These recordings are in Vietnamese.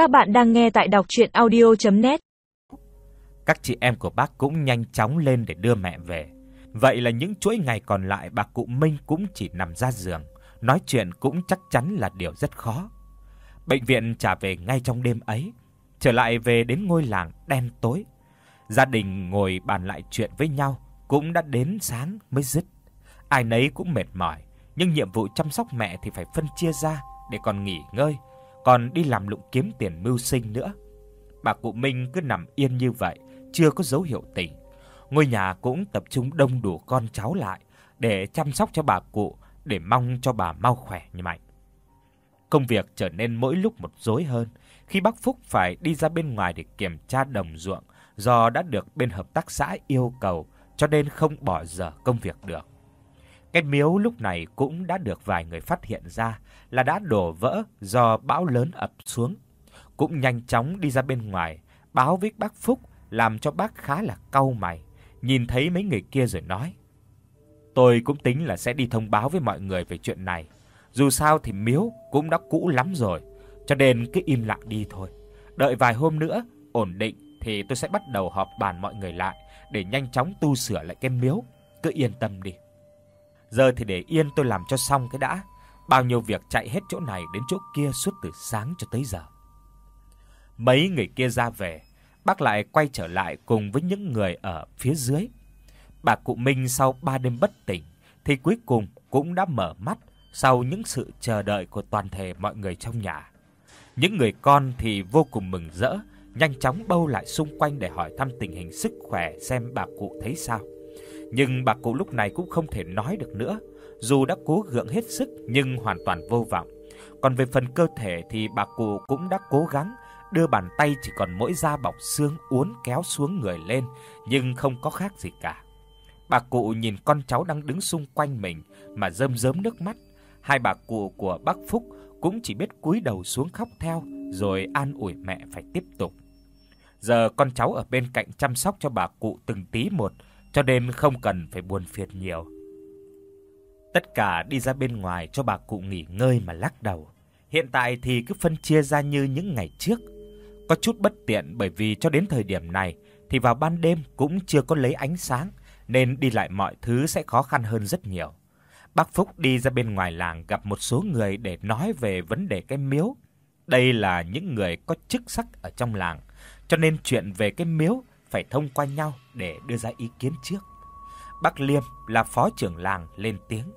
Các bạn đang nghe tại đọc audio net Các chị em của bác cũng nhanh chóng lên để đưa mẹ về. Vậy là những chuỗi ngày còn lại bà cụ Minh cũng chỉ nằm ra giường, nói chuyện cũng chắc chắn là điều rất khó. Bệnh viện trả về ngay trong đêm ấy, trở lại về đến ngôi làng đen tối. Gia đình ngồi bàn lại chuyện với nhau, cũng đã đến sáng mới dứt. Ai nấy cũng mệt mỏi, nhưng nhiệm vụ chăm sóc mẹ thì phải phân chia ra để còn nghỉ ngơi, còn đi làm lụng kiếm tiền mưu sinh nữa. Bà cụ Minh cứ nằm yên như vậy, chưa có dấu hiệu tỉnh. Ngôi nhà cũng tập trung đông đủ con cháu lại để chăm sóc cho bà cụ để mong cho bà mau khỏe như mạnh. Công việc trở nên mỗi lúc một rối hơn khi bác Phúc phải đi ra bên ngoài để kiểm tra đồng ruộng do đã được bên hợp tác xã yêu cầu cho nên không bỏ dở công việc được. Cái miếu lúc này cũng đã được vài người phát hiện ra là đã đổ vỡ do bão lớn ập xuống. Cũng nhanh chóng đi ra bên ngoài báo với bác Phúc, làm cho bác khá là cau mày, nhìn thấy mấy người kia rồi nói: "Tôi cũng tính là sẽ đi thông báo với mọi người về chuyện này, dù sao thì miếu cũng đã cũ lắm rồi, cho nên cứ im lặng đi thôi. Đợi vài hôm nữa ổn định thì tôi sẽ bắt đầu họp bàn mọi người lại để nhanh chóng tu sửa lại cái miếu, cứ yên tâm đi." Giờ thì để yên tôi làm cho xong cái đã. Bao nhiêu việc chạy hết chỗ này đến chỗ kia suốt từ sáng cho tới giờ. Mấy người kia ra về, bác lại quay trở lại cùng với những người ở phía dưới. Bà cụ Minh sau 3 đêm bất tỉnh thì cuối cùng cũng đã mở mắt sau những sự chờ đợi của toàn thể mọi người trong nhà. Những người con thì vô cùng mừng rỡ, nhanh chóng bâu lại xung quanh để hỏi thăm tình hình sức khỏe xem bà cụ thấy sao. Nhưng bà cụ lúc này cũng không thể nói được nữa, dù đã cố gượng hết sức nhưng hoàn toàn vô vọng. Còn về phần cơ thể thì bà cụ cũng đã cố gắng đưa bàn tay chỉ còn mỗi da bọc xương uốn kéo xuống người lên, nhưng không có khác gì cả. Bà cụ nhìn con cháu đang đứng xung quanh mình mà rơm rớm nước mắt. Hai bà cụ của bác Phúc cũng chỉ biết cúi đầu xuống khóc theo rồi an ủi mẹ phải tiếp tục. Giờ con cháu ở bên cạnh chăm sóc cho bà cụ từng tí một, cho nên không cần phải buồn phiền nhiều. Tất cả đi ra bên ngoài cho bà cụ nghỉ ngơi mà lắc đầu. Hiện tại thì cứ phân chia ra như những ngày trước. Có chút bất tiện bởi vì cho đến thời điểm này thì vào ban đêm cũng chưa có lấy ánh sáng nên đi lại mọi thứ sẽ khó khăn hơn rất nhiều. Bác Phúc đi ra bên ngoài làng gặp một số người để nói về vấn đề cái miếu. Đây là những người có chức sắc ở trong làng, cho nên chuyện về cái miếu phải thông qua nhau để đưa ra ý kiến trước. Bác Liêm là phó trưởng làng lên tiếng.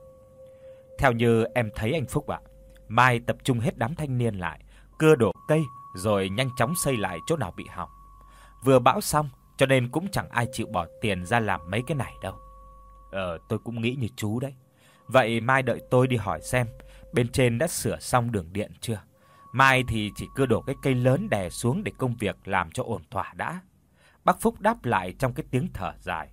Theo như em thấy anh Phúc ạ, mai tập trung hết đám thanh niên lại, cưa đổ cây rồi nhanh chóng xây lại chỗ nào bị hỏng. Vừa bão xong, cho nên cũng chẳng ai chịu bỏ tiền ra làm mấy cái này đâu. Ờ, tôi cũng nghĩ như chú đấy. Vậy mai đợi tôi đi hỏi xem bên trên đã sửa xong đường điện chưa. Mai thì chỉ cưa đổ cái cây lớn đè xuống để công việc làm cho ổn thỏa đã. Bác Phúc đáp lại trong cái tiếng thở dài.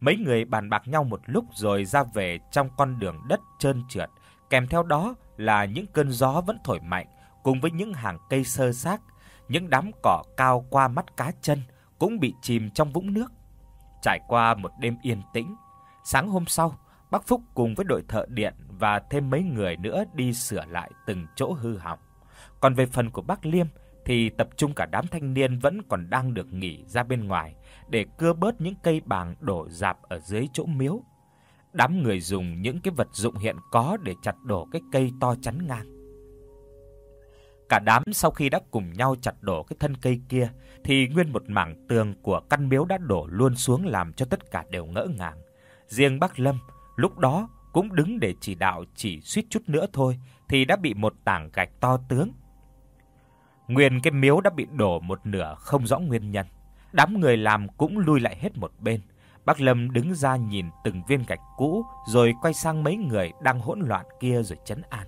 Mấy người bàn bạc nhau một lúc rồi ra về trong con đường đất trơn trượt, kèm theo đó là những cơn gió vẫn thổi mạnh cùng với những hàng cây sơ xác, những đám cỏ cao qua mắt cá chân cũng bị chìm trong vũng nước. Trải qua một đêm yên tĩnh, sáng hôm sau, Bác Phúc cùng với đội thợ điện và thêm mấy người nữa đi sửa lại từng chỗ hư hỏng. Còn về phần của bác Liêm thì tập trung cả đám thanh niên vẫn còn đang được nghỉ ra bên ngoài để cưa bớt những cây bàng đổ rạp ở dưới chỗ miếu. Đám người dùng những cái vật dụng hiện có để chặt đổ cái cây to chắn ngang. Cả đám sau khi đã cùng nhau chặt đổ cái thân cây kia, thì nguyên một mảng tường của căn miếu đã đổ luôn xuống làm cho tất cả đều ngỡ ngàng. Riêng Bác Lâm, lúc đó cũng đứng để chỉ đạo chỉ suýt chút nữa thôi thì đã bị một tảng gạch to tướng Nguyên cái miếu đã bị đổ một nửa không rõ nguyên nhân. Đám người làm cũng lui lại hết một bên. Bác Lâm đứng ra nhìn từng viên gạch cũ rồi quay sang mấy người đang hỗn loạn kia rồi trấn an.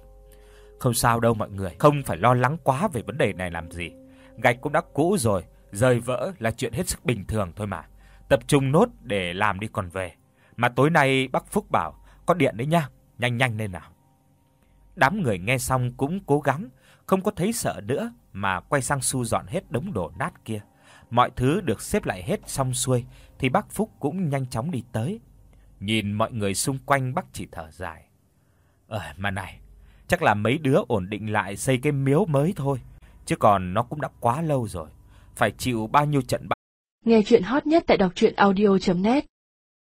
Không sao đâu mọi người, không phải lo lắng quá về vấn đề này làm gì. Gạch cũng đã cũ rồi, rời vỡ là chuyện hết sức bình thường thôi mà. Tập trung nốt để làm đi còn về. Mà tối nay bác Phúc bảo có điện đấy nha, nhanh nhanh lên nào. Đám người nghe xong cũng cố gắng, không có thấy sợ nữa mà quay sang thu dọn hết đống đổ nát kia. Mọi thứ được xếp lại hết xong xuôi thì bác Phúc cũng nhanh chóng đi tới. Nhìn mọi người xung quanh bác chỉ thở dài. Ờ mà này, chắc là mấy đứa ổn định lại xây cái miếu mới thôi, chứ còn nó cũng đã quá lâu rồi, phải chịu bao nhiêu trận bão." Nghe truyện hot nhất tại doctruyenaudio.net